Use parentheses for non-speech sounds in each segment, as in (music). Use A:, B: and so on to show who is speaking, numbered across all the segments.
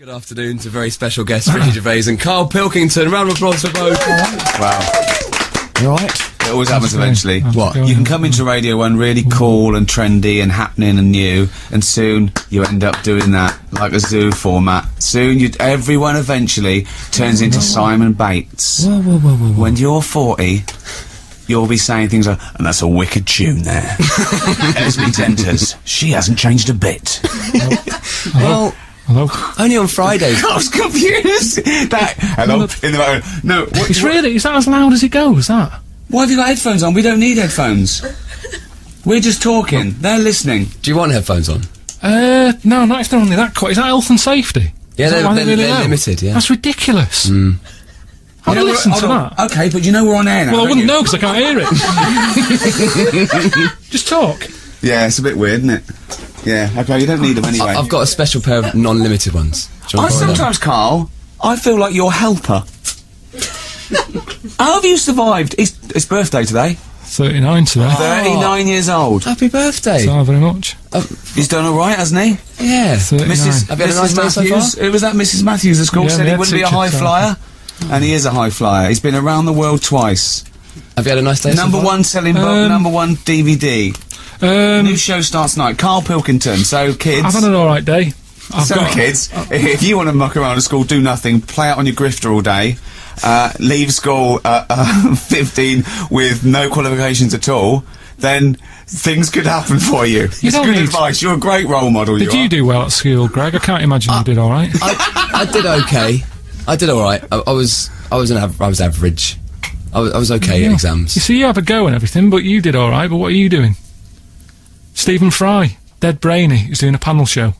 A: Good afternoon to very special guests Ricky Gervais and Karl Pilkington. Round of applause for both.
B: Wow.
C: You alright?
B: It always happens eventually. What? You can come into Radio 1 really cool and trendy and happening and new, and soon you end up doing that like a zoo format. Soon you, everyone eventually turns into Simon Bates.
C: Whoa, whoa, whoa, whoa, whoa.
B: When you're 40, you'll be saying things like, and that's a wicked tune there. (laughs) Esme Denters, she hasn't changed a bit.
A: Well, (laughs)
C: Hello?
A: only on Fridays. (laughs)
B: I was confused. That, hello, in the moment. No, what,
C: It's
B: what-
C: really, is that as loud as it goes, that?
B: why have you got headphones on? We don't need headphones. We're just talking. They're listening.
A: Do you want headphones on?
C: Uh, no, not if they're only that quiet. Is that health and safety?
A: Yeah,
C: Is that
A: they're- they're-
C: really
A: they're limited, yeah.
C: That's ridiculous. Have
B: You
C: a
B: know,
C: listen to
B: on.
C: that.
B: Okay, but you know we're on air now.
C: Well, I wouldn't
B: you?
C: know because I can't hear it. (laughs) Just talk.
B: Yeah, it's a bit weird, isn't it? Yeah, okay, you don't need them anyway.
A: I- I've got a special pair of non-limited ones. Do
B: I
A: want to borrow them?
B: sometimes, Karl, I feel like your helper. How have you survived? It's, it's birthday today.
C: 39 today.
B: 39 years old.
A: Happy birthday.
C: Thank you very much.
B: He's done all right, hasn't he?
A: yeah.
C: 39.
B: Mrs.
A: Have you had a nice
B: Mrs.
A: day so
B: Matthews. It was that Mrs. Matthews at school
C: Yeah,
B: said he wouldn't be a high
C: time.
B: flyer, and he is a high flyer. He's been around the world twice.
A: Have you had a nice day so
B: Number
A: far?
B: one selling book,
C: Um,
B: number one DVD.
C: Um,
B: New show starts tonight. Karl Pilkington. So kids.
C: I've had an alright day. I've
B: So
C: got,
B: kids, if you want to muck around at school, do nothing, play out on your grifter all day, uh, leave school at uh, (laughs) 15 with no qualifications at all, then things could happen for you. it's
C: don't
B: good
C: need-
B: advice. You're a great role model.
C: Did
B: you,
C: you do well at school, Greg? I can't imagine you did alright.
A: I, I did okay. I did all right. I, I was I was an av- I was average. I was, I was okay at
C: You
A: exams.
C: You see, you have a go and everything, but you did alright, but what are you doing? Stephen Fry, dead brainy, who's doing a panel show.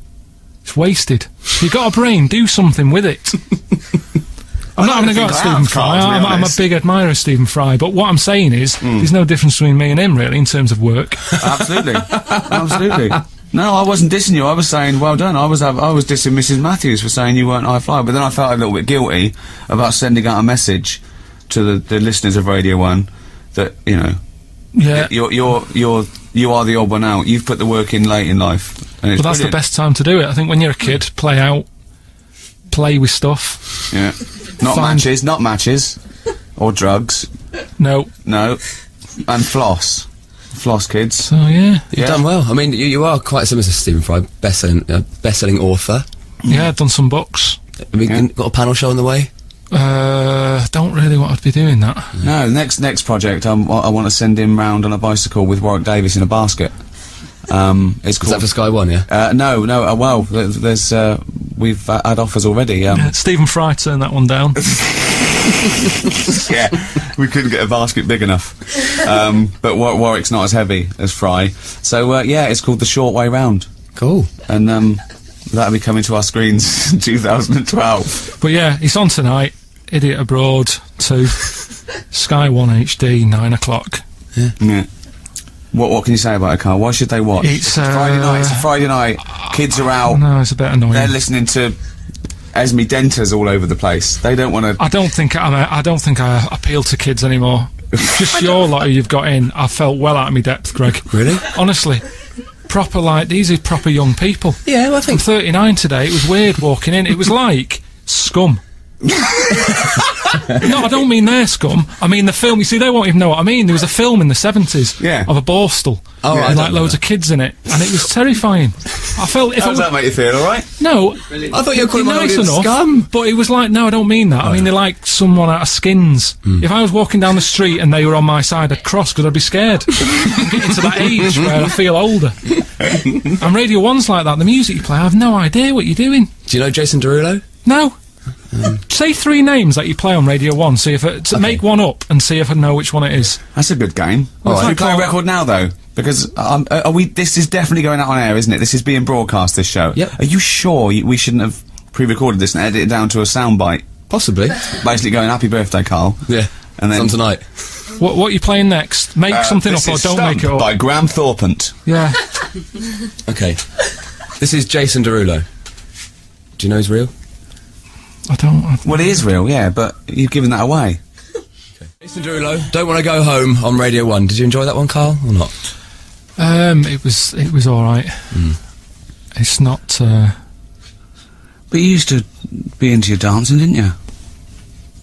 C: It's wasted. you've got a brain, do something with it. (laughs) I'm not having a go at Stephen Fry. I'm, I'm a. Big admirer of Stephen Fry, but what I'm saying is, hmm. there's no difference between me and him, really, in terms of work. (laughs)
B: Absolutely. (laughs) Absolutely. No, I wasn't dissing you. I was saying, well done. I was I was dissing Mrs. Matthews for saying you weren't high flyer, but then I felt a little bit guilty about sending out a message to the, the listeners of Radio One that you know
C: Yeah.
B: You're you're you're you are the odd one out. You've put the work in late in life, and it's
C: But that's the best time to do it. I think when you're a kid, play out, play with stuff.
B: Yeah, not
C: Fine.
B: matches, not matches, or drugs.
C: No.
B: No, and floss, floss kids.
C: So, yeah.
A: You've
B: Yeah.
A: done well. I mean, you, you are quite similar to Stephen Fry, best-selling uh, best-selling author.
C: Yeah, I've done some books.
A: Have we
B: Yeah.
A: got a panel show on the way?
C: Uh, don't really want to be doing that.
B: No, next next project, um, I want to send him round on a bicycle with Warwick Davis in a basket. Um, it's
A: Is that
B: called.
A: for Sky One? Yeah.
B: uh, no, no. Uh, well, there's, there's uh, we've uh, had offers already. Um,
C: Uh, Stephen Fry turned that one down. (laughs)
B: yeah, we couldn't get a basket big enough. Um, but War- Warwick's not as heavy as Fry, so uh, yeah, it's called the Short Way Round.
A: Cool.
B: and um, that'll be coming to our screens (laughs) in 2012.
C: But yeah, it's on tonight. Idiot Abroad 2. (laughs) Sky 1 HD, 9 o'clock.
B: Yeah. What What can you say about a car? Why should they watch?
C: It's,
B: Friday
C: uh,
B: night. It's a Friday night. Kids are out.
C: No, it's a bit annoying.
B: They're listening to Esme Denters all over the place. They don't want to.
C: I don't think I'm a, I don't think I appeal to kids anymore. (laughs) Just your lot who you've got in, I felt well out of my depth, Greg.
A: Really?
C: Honestly. Proper like these are proper young people.
A: Yeah, well, I
C: I'm
A: think
C: 39 today. It was weird walking in. It was like scum. No, I don't mean their scum. I mean the film. You see, they won't even know what I mean. There was a film in the 70s
B: Yeah.
C: of a borstal.
A: Oh,
C: with
A: I
C: like loads of kids in it, and it was terrifying. I felt if
B: How does that make you feel? All right.
C: no,
A: I thought you were calling
C: nice enough,
A: scum.
C: but it was like no, I don't mean that. I mean oh. they're like someone out of skins. Hmm. If I was walking down the street and they were on my side, I'd cross because I'd be scared. (laughs) I'm getting to that age where I feel older. and Radio One's like that. The music you play, I have no idea what you're doing.
A: Do you know Jason Derulo?
C: No. Hmm. Say three names that you play on Radio One. See if it, to make one up and see if I know which one it is.
B: That's a good game.
C: Well,
B: Should we play a record now, though? Because um, uh, are we? This is definitely going out on air, isn't it? This is being broadcast. This show.
A: Yep.
B: Are you sure we shouldn't have pre-recorded this and edited it down to a soundbite?
A: Possibly.
B: Basically, going "Happy birthday, Karl."
A: Yeah.
B: And then-
A: tonight.
C: What What are you playing next? Make
B: Uh,
C: something up or don't
B: Stump
C: make it up.
B: By Graham Thorpant.
C: Yeah. (laughs)
A: Okay. This is Jason Derulo. Do you know he's real?
C: I don't. I,
B: Well, it is real, yeah, but you've given that away.
A: Jason Derulo. Don't want to go home on Radio One. Did you enjoy that one, Karl, or not?
C: Um, it was it was all right.
B: Hmm.
C: It's not. Uh,
B: But you used to be into your dancing, didn't you?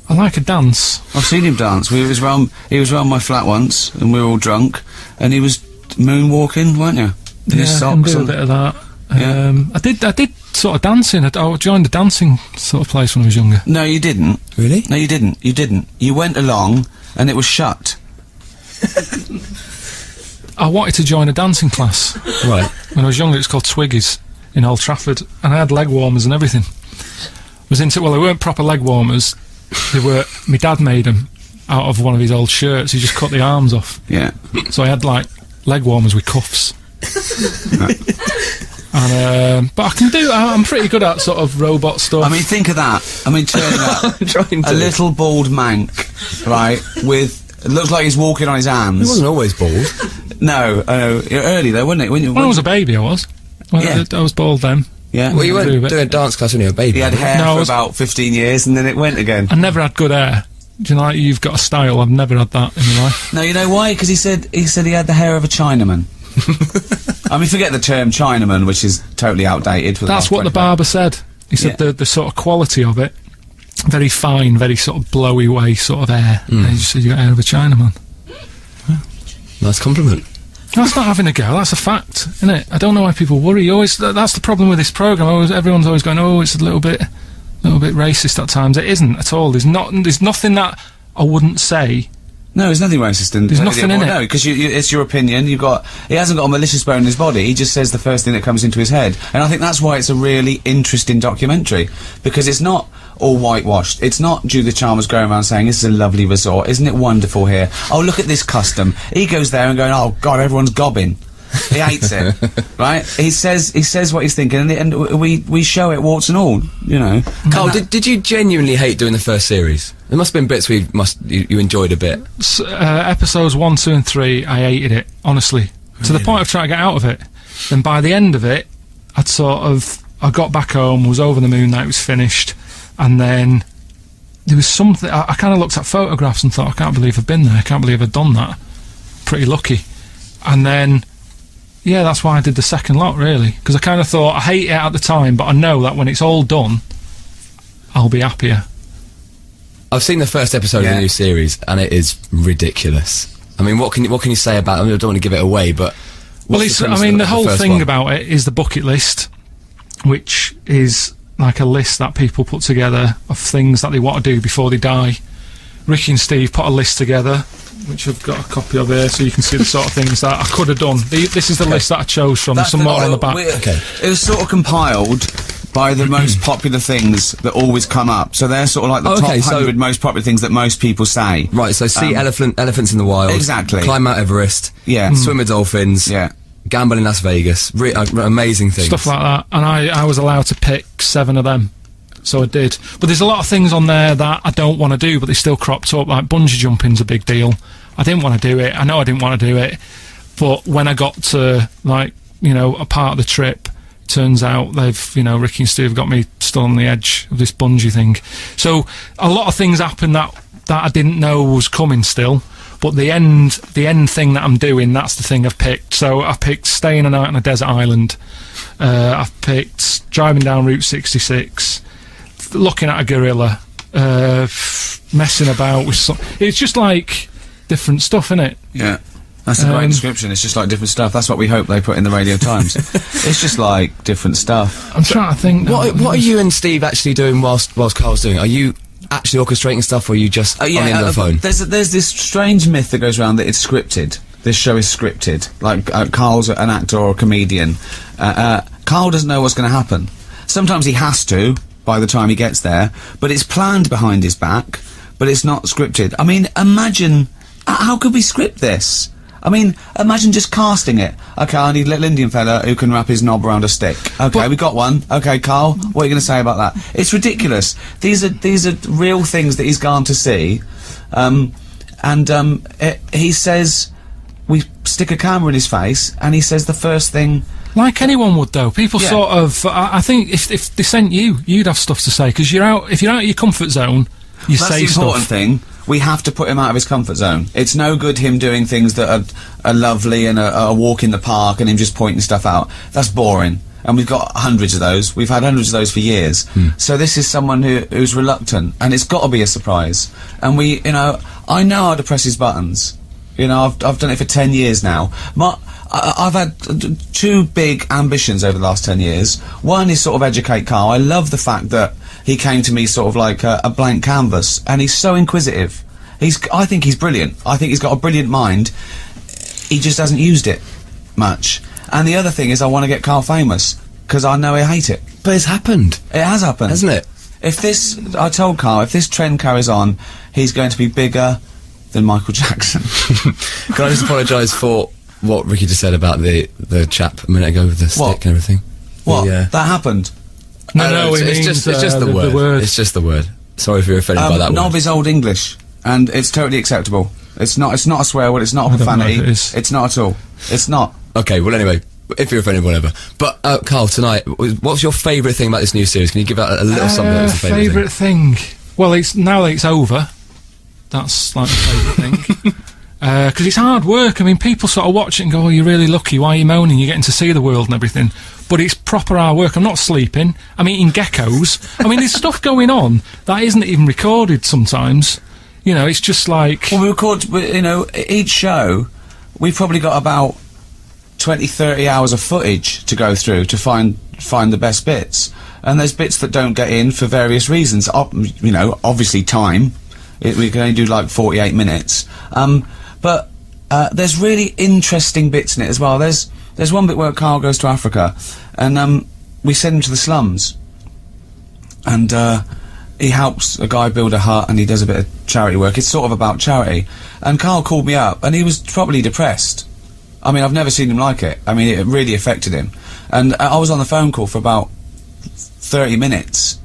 C: I like a dance.
B: I've seen him dance. We was round, he was round my flat once, and we were all drunk, and he was moonwalking, weren't you? In his
C: yeah, I can
B: socks.
C: do a bit of that.
B: Yeah.
C: Um, I did. I did sort of dancing. I, I joined a dancing sort of place when I was younger.
B: No, you didn't.
A: Really?
B: No, you didn't. You didn't. You went along, and it was shut. (laughs)
C: I wanted to join a dancing class
A: Right.
C: when I was younger. It's called Twiggies in Old Trafford, and I had leg warmers and everything. Was into well, they weren't proper leg warmers. They were. My dad made them out of one of his old shirts. He just cut the arms off,
B: Yeah.
C: so I had like leg warmers with cuffs. (laughs) and um, but I can do. I- I'm pretty good at sort of robot stuff.
B: I mean, think of that. I mean, turning up (laughs)
A: I'm trying to.
B: a little bald mank, right? With it looks like he's walking on his hands.
A: He wasn't always bald.
B: No, I know. Early though, wasn't it? When you,
C: when I was a baby, I was. Well,
B: Yeah.
C: I, I was bald then.
B: yeah.
A: Well, you
C: do a
A: weren't
C: bit.
A: doing a dance class when you were a baby.
B: he had hair
C: No,
B: for
C: was-
B: about 15 years, and then it went again.
C: I never had good hair. Do you know, like you've got a style? I've never had that in my life.
B: No, you know why? Because he said he said he had the hair of a Chinaman. (laughs) I mean, forget the term Chinaman, which is totally outdated. For the
C: That's
B: last
C: what the
B: 25
C: barber said. He said
B: Yeah.
C: the the sort of quality of it, very fine, very sort of blowy way sort of hair.
B: Hmm.
C: And he just said you got hair of a Chinaman.
A: Nice compliment.
C: That's not having a go. That's a fact, isn't it? I don't know why people worry. You always th- that's the problem with this program. Always, everyone's always going, "Oh, it's a little bit, little bit racist at times." It isn't at all. There's not. There's nothing that I wouldn't say.
B: No, there's nothing racist in
C: There's nothing in it.
B: No, because you, you, it's your opinion. You've got. He hasn't got a malicious bone in his body. He just says the first thing that comes into his head, and I think that's why it's a really interesting documentary because it's not all whitewashed. It's not Judith Chalmers going around saying this is a lovely resort, isn't it wonderful here? Oh, look at this custom. He goes there and going, oh God, everyone's gobbing. He hates it, (laughs) right? He says he says what he's thinking, and, and we we show it warts and all, you know.
A: Karl, did, did you genuinely hate doing the first series? There must have been bits we must you, you enjoyed a bit.
C: S- uh, episodes one, two, and three, I hated it honestly to the point of trying to get out of it. Then by the end of it, I'd sort of I got back home, was over the moon, night was finished, and then there was something. I, I kind of looked at photographs and thought, I can't believe I've been there. I can't believe I've done that. Pretty lucky. And then, yeah, that's why I did the second lot really, because I kind of thought I hate it at the time, but I know that when it's all done, I'll be happier.
A: I've seen the first episode of the new series, and it is ridiculous. I mean, what can you, what can you say about? I, mean, I don't want to give it away, but
C: Well, it's, I mean,
A: of
C: the whole
A: first
C: thing
A: one?
C: about it is the bucket list, which is like a list that people put together of things that they want to do before they die. Ricky and Steve put a list together, which I've got a copy of here, so you can see the sort of things that I could have done. The, this is the list that I chose from. There's some more on the back.
A: Okay.
B: It was sort of compiled by the most (clears throat) popular things that always come up. So they're sort of like the
A: Oh,
B: top
A: okay, so-
B: hundred most popular things that most people say.
A: Right, so see
B: Um,
A: elephant, elephants in the wild.
B: Exactly.
A: Climb Mount Everest.
B: Yeah. Mm.
A: Swim with dolphins.
B: Yeah.
A: Gamble in Las Vegas. Re- uh, amazing things.
C: stuff like that, and I, I was allowed to pick seven of them. So I did. But there's a lot of things on there that I don't want to do, but they still cropped up. Like bungee jumping's a big deal. I didn't want to do it. I know I didn't want to do it. But when I got to, like, you know, a part of the trip, turns out they've, you know, Ricky and Steve got me still on the edge of this bungee thing. So a lot of things happened that, that I didn't know was coming still. But the end, the end thing that I'm doing, that's the thing I've picked. So I've picked staying a night on a desert island. Uh, I've picked driving down Route 66, f- looking at a gorilla, uh, f- messing about with some. It's just like different stuff, isn't it?
B: Yeah. That's a great
C: Um,
B: description. It's just like different stuff. That's what we hope they put in the Radio Times. (laughs) it's just like different stuff.
C: I'm trying to think. now.
A: What, what are you and Steve actually doing whilst whilst Karl's doing? Are you actually orchestrating stuff, or are you just
B: Oh,
A: on the end
B: uh,
A: of the phone?
B: There's there's this strange myth that goes around that it's scripted. This show is scripted. Like uh, Karl's an actor or a comedian. Uh, uh, Karl doesn't know what's going to happen. Sometimes he has to by the time he gets there, but it's planned behind his back. But it's not scripted. I mean, imagine how could we script this? I mean, imagine just casting it. Okay, I need a little Indian fella who can wrap his knob around a stick. Okay, we got one. Okay, Karl, what are you going to say about that? It's ridiculous. These are these are real things that he's gone to see, um, and um, eh, he says we stick a camera in his face, and he says the first thing.
C: Like anyone would, though. People
B: Yeah.
C: sort of. I, I think if if they sent you, you'd have stuff to say because you're out. If you're out of your comfort zone, you
B: That's
C: say
B: the important
C: stuff.
B: thing. We have to put him out of his comfort zone. It's no good him doing things that are, are lovely and a, a walk in the park and him just pointing stuff out. That's boring. and we've got hundreds of those. We've had hundreds of those for years. Hmm. So this is someone who, who's reluctant, and it's got to be a surprise. And we, you know, I know how to press his buttons. You know, I've, I've done it for 10 years now. My, I've had two big ambitions over the last 10 years. One is sort of educate Karl. I love the fact that he came to me sort of like a, a blank canvas, and he's so inquisitive. He's, I think he's brilliant. I think he's got a brilliant mind. He just hasn't used it much. And the other thing is, I want to get Karl famous because I know he hate it.
A: But it's happened,
B: It has happened,
A: hasn't it?
B: If this, I told Karl, if this trend carries on, he's going to be bigger than Michael Jackson. (laughs)
A: Can I just apologise for what Ricky just said about the the chap a minute ago with the stick and everything?
B: what?
A: The, uh,
B: That happened.
C: No,
A: I
C: no,
A: know,
C: it
A: it's, it's
C: means,
A: just it's just
C: uh,
A: the,
C: the- the
A: word.
C: word.
A: It's just the word. Sorry if you're offended by
B: Um,
A: that
B: none
A: word.
B: of his old English, and it's totally acceptable. It's not. It's not a swear word. It's not a
C: I don't know if
B: profanity.
C: it is.
B: It's not at all. It's not.
A: Okay, well anyway, if you're offended, whatever. But uh, Karl, tonight, wh- what's your favourite thing about this new series? Can you give out a, a little something that was the favourite?
C: favourite thing. Well, it's now that it's over. That's like my favourite thing. (laughs) Because it's hard work. I mean, people sort of watch it and go, "Oh, you're really lucky. Why are you moaning? You're getting to see the world and everything." But it's proper hard work. I'm not sleeping. I'm eating geckos. I mean, there's stuff going on that isn't even recorded sometimes. You know, it's just like
B: Well, we record. You know, each show, we've probably got about 20, 30 hours of footage to go through to find find the best bits. And there's bits that don't get in for various reasons. You know, obviously time. It, we can only do like 48 minutes. Um, but uh, there's really interesting bits in it as well. There's there's one bit where Karl goes to Africa, and um, we send him to the slums and uh, he helps a guy build a hut and he does a bit of charity work. It's sort of about charity. And Karl called me up and he was probably depressed. I mean, I've never seen him like it. I mean, it really affected him. And uh, I was on the phone call for about 30 minutes.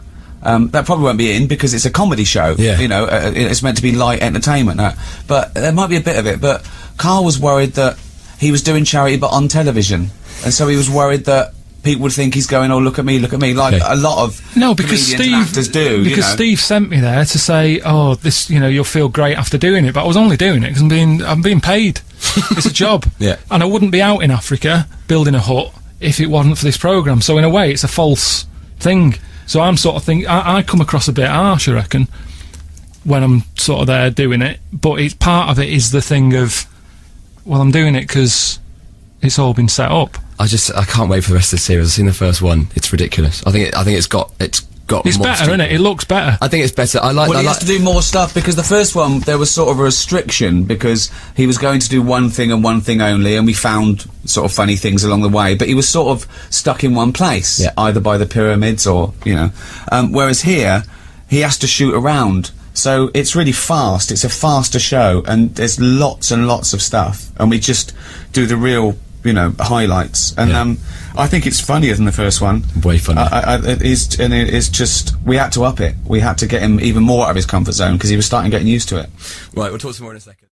B: Um, that probably won't be in because it's a comedy show.
A: Yeah.
B: You know, uh, it's meant to be light entertainment. Uh, but there might be a bit of it. But Karl was worried that he was doing charity but on television. And so he was worried that people would think he's going, oh, look at me, look at me, like
A: Okay.
B: a lot of
C: No, because
B: comedians and
C: Steve
B: actors do.
C: because
B: you know.
C: Steve sent me there to say, "Oh, this, you know, you'll feel great after doing it." But I was only doing it because I'm being I'm being paid. (laughs) it's a job.
A: Yeah.
C: And I wouldn't be out in Africa building a hut if it wasn't for this program. So in a way, it's a false thing. So I'm sort of think I, come across a bit harsh, I reckon, when I'm sort of there doing it. But it's part of it is the thing of, well, I'm doing it because it's all been set up.
A: I just I can't wait for the rest of the series. I've seen the first one. It's ridiculous. I think it, I think it's got it's got.
C: It's
A: monster-
C: better, isn't it? It looks better.
A: I think it's better. I like.
B: Well,
A: I
B: he
A: like
B: has to do more stuff because the first one there was sort of a restriction because he was going to do one thing and one thing only, and we found sort of funny things along the way. But he was sort of stuck in one place,
A: Yeah.
B: either by the pyramids or you know. Um, whereas here, he has to shoot around, so it's really fast. It's a faster show, and there's lots and lots of stuff, and we just do the real. You know highlights, and
A: Yeah.
B: um, I think it's funnier than the first one.
A: Way funnier.
B: I, I, it is, and it is just we had to up it. We had to get him even more out of his comfort zone because he was starting getting used to it.
A: right. We'll talk some more in a second.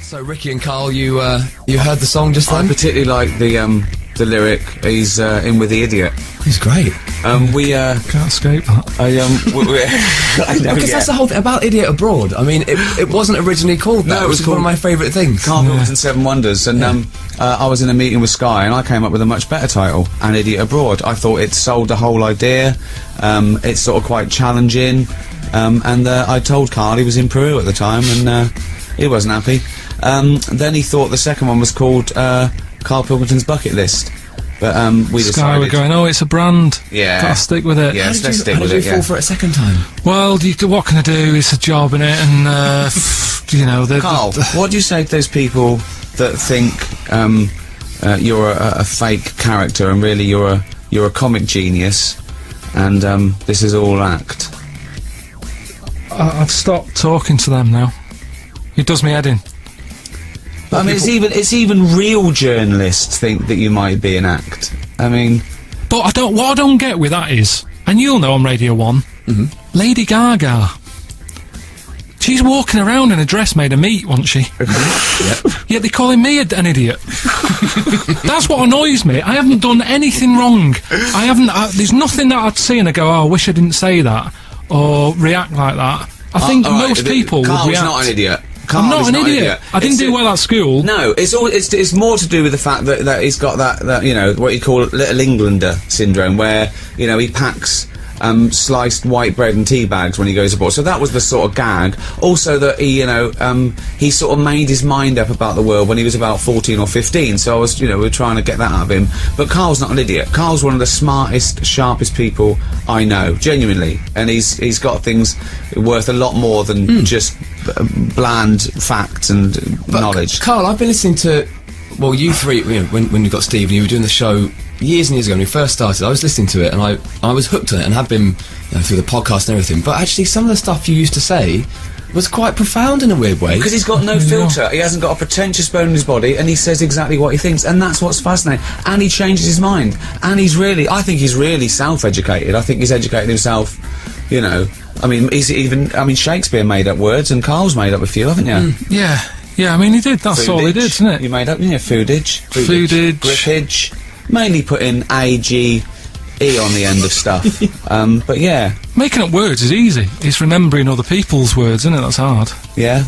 A: So Ricky and Karl, you uh, you heard the song just then?
B: I particularly like the um, the lyric. He's uh, in with the idiot.
A: He's great.
B: Um, we uh,
C: Can't escape that.
B: I um, (laughs) we, we, (laughs) I know,
A: Because
B: yeah.
A: that's the whole thing about Idiot Abroad. I mean, it, it wasn't originally called that.
B: No,
A: it was
B: was
A: one of
B: called-
A: my favourite things.
B: Karl Pilkington Seven Wonders, and um, uh, I was in a meeting with Sky, and I came up with a much better title, An Idiot Abroad. I thought it sold the whole idea. Um, it's sort of quite challenging, um, and uh, I told Karl he was in Peru at the time, and uh, he wasn't happy. Um, then he thought the second one was called uh, Karl Pilkington's Bucket List, but um, we
C: Sky were
B: decided.
C: going, oh, it's a brand.
B: Yeah.
C: Gotta stick with it.
B: Yeah.
A: How
B: Yes,
A: did
B: let's
A: you,
B: stick
A: how
B: with
A: did you fall
B: yeah.
A: for it a second time?
C: Well, you, what can I do? It's a job in it, and uh, (laughs) you know, the,
B: Karl,
C: the-
B: what do you say to those people that think um, uh, you're a, a fake character and really you're a you're a comic genius, and um, this is all act?
C: I, I've stopped talking to them now. It does me head in.
B: I mean, it's even it's even real journalists think that you might be an act. I mean,
C: But I don't. What I don't get with that is, and you'll know on Radio One,
B: Mm-hmm.
C: Lady Gaga. She's walking around in a dress made of meat, wasn't she? (laughs) Yet they're calling me a, an idiot. (laughs) That's what annoys me. I haven't done anything wrong. I haven't. I, there's nothing that I'd see and I go, "Oh, I wish I didn't say that," or react like that. I think
B: uh, right,
C: most
B: the-
C: people
B: Karl's
C: would react.
B: not an idiot.
C: I'm not an
B: not
C: idiot. I didn't
B: It's
C: do
B: a-
C: well at school.
B: No, it's all. It's, it's more to do with the fact that, that he's got that, that you know what you call little Englander syndrome, where you know he packs um, sliced white bread and tea bags when he goes abroad. So that was the sort of gag. Also, that he you know um, he sort of made his mind up about the world when he was about fourteen or fifteen. So I was you know we are trying to get that out of him. But Karl's not an idiot. Karl's one of the smartest, sharpest people I know, genuinely, and he's he's got things worth a lot more than
A: Hmm.
B: just uh, bland facts and
A: But,
B: knowledge.
A: Karl, I've been listening to, well, you three, you know, when, when you got Steve and you were doing the show years and years ago when we first started, I was listening to it and I, I was hooked on it and have been you know, through the podcast and everything. But actually, some of the stuff you used to say was quite profound in a weird way.
B: Because he's got no filter. He hasn't got a pretentious bone in his body, and he says exactly what he thinks, and that's what's fascinating. And he changes his mind. And he's really, I think he's really self-educated. I think he's educated himself. You know, I mean, he's even, I mean, Shakespeare made up words, and Karl's made up a few, haven't you? Mm.
C: Yeah, yeah. I mean, he did. That's all he did, isn't it?
B: You made up, yeah, foodage,
C: Foodage.
B: grippage, mainly putting A G E on the end of stuff. (laughs) um, but yeah,
C: Making up words is easy. It's remembering other people's words, isn't it? That's hard.
B: yeah.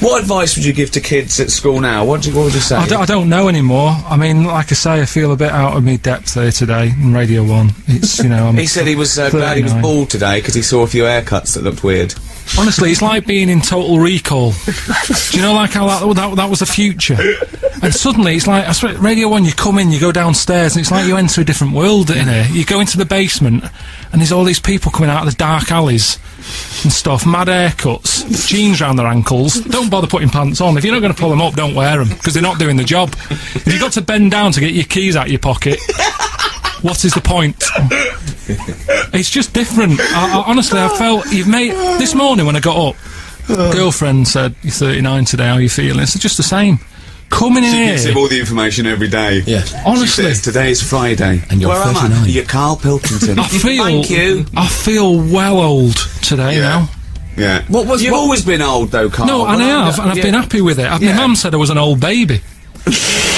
B: What advice would you give to kids at school now? What, do you, what would you say?
C: I, d- I don't know anymore. I mean, like I say, I feel a bit out of my depth here today in Radio 1. It's, you know, I'm (laughs)
B: He said he was uh, glad he was bald today because he saw a few haircuts that looked weird.
C: Honestly, it's like being in Total Recall. (laughs) Do you know, like how that, that, that was the future? And suddenly, it's like, I swear, Radio 1, you come in, you go downstairs, and it's like you enter a different world in here. You go into the basement, and there's all these people coming out of the dark alleys and stuff, mad haircuts, jeans round their ankles. Don't bother putting pants on. If you're not going to pull them up, don't wear them, because they're not doing the job. If you've got to bend down to get your keys out of your pocket, what is the point? (laughs) It's just different. I, I, honestly, I felt you've made this morning when I got up. Girlfriend said, "You're 39 today. How are you feeling?" It's just the same. Coming in she here,
B: all the information every day.
A: Yeah.
C: honestly,
B: today is Friday.
A: And you're
B: Where am I? You're Karl Pilkington. (laughs)
C: I feel.
B: Thank you.
C: I feel well old today
B: Yeah.
C: now.
B: Yeah.
A: What was-
B: You've
A: what-
B: always been old though, Karl.
C: No, and I have, and I've
B: yeah.
C: been happy with it. Uh,
B: Yeah.
C: My mum said I was an old baby. (laughs)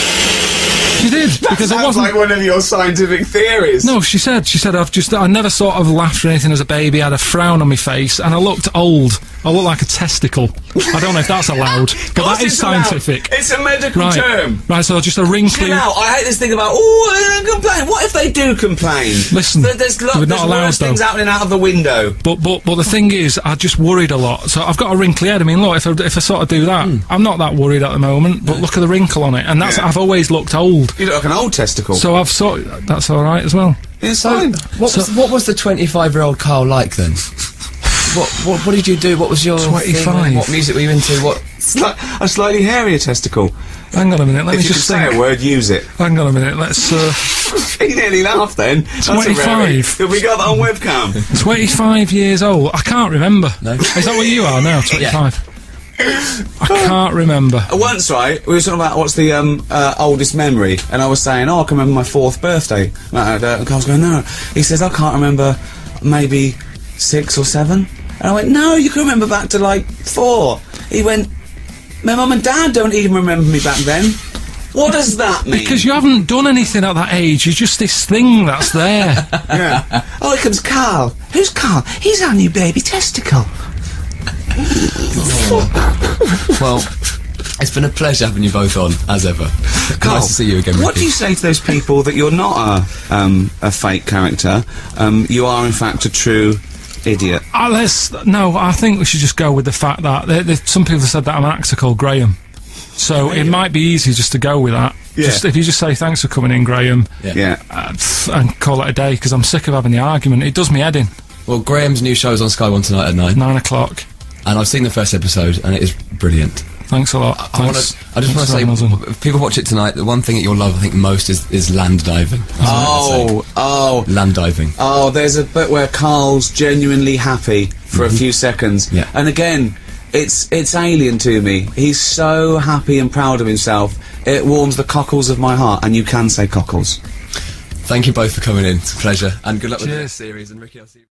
C: she did because I
B: Sounds
C: wasn't.
B: like one of your scientific theories.
C: No, she said. She said I've just. I never sort of laughed or anything as a baby. I had a frown on my face, and I looked old. I looked like a testicle. I don't know if that's allowed, (laughs) but that is
B: it's allowed.
C: scientific.
B: It's a medical
C: Right,
B: term.
C: right. So just a wrinkly.
B: Out. I hate this thing about, oh, complain. What if they do complain?
C: Listen,
B: There- there's, lo-
C: we're not
B: there's
C: allowed,
B: things
C: though.
B: happening out of the window.
C: But but but the thing is, I just worried a lot. So I've got a wrinkly head. I mean, look, if I, if I sort of do that, hmm. I'm not that worried at the moment. But look at the wrinkle on it, and that's
B: Yeah.
C: I've always looked old.
B: You look like an old testicle.
C: So I've sort that's all right as well.
B: it's
A: So,
B: fine.
A: what, was, what was the 25 year old Karl like then? what, what what did you do? What was your
C: 25?
A: What music were you into? What?
B: Sli- a slightly hairier testicle.
C: Hang on a minute. Let
B: if
C: me
B: you could
C: just
B: say a word, use it.
C: Hang on a minute. Let's. Uh, (laughs)
B: he nearly laughed then. That's a
C: 25.
B: Have we got that on webcam?
C: 25 years old. I can't remember.
A: No.
C: Is that what you are now? 25. I can't remember.
B: Once, right, we were talking about what's the um, uh, oldest memory, and I was saying, oh, I can remember my fourth birthday. And uh, and Karl's going, no. He says, I can't remember maybe six or seven. And I went, no, you can remember back to like four. He went, my mum and dad don't even remember me back then. What does that mean?
C: Because you haven't done anything at that age. You're just this thing that's there. (laughs)
B: yeah. Oh, here comes Karl. Who's Karl? He's our new baby testicle.
A: Well, it's been a pleasure having you both on, as ever. nice to see you again,
B: What
A: Ricky.
B: do you say to those people that you're not a um, a fake character? Um, you are in fact a true idiot.
C: Uh, let's, no, I think we should just go with the fact that there, there, some people have said that I'm an actor called Graham. So it might be easy just to go with that.
B: Yeah.
C: Just if you just say thanks for coming in, Graham,
A: Yeah.
B: Yeah.
C: uh, and call it a day because I'm sick of having the argument. It does me head in.
A: Well, Graham's new show's on Sky One tonight at nine,
C: Nine o'clock.
A: And I've seen the first episode, and it is brilliant.
C: Thanks a lot.
A: I, wanna, I just want to say,
C: having us on.
A: w- if people watch it tonight, the one thing that you'll love, I think, most is, is land diving. That's what I'd say.
B: Oh, oh,
A: land diving.
B: oh! There's a bit where Karl's genuinely happy for a mm-hmm. few seconds,
A: Yeah.
B: and again, it's it's alien to me. He's so happy and proud of himself. It warms the cockles of my heart, and you can say cockles.
A: Thank you both for coming in. It's a pleasure, and good luck with the
C: Cheers.
A: series. And Ricky, I'll see you.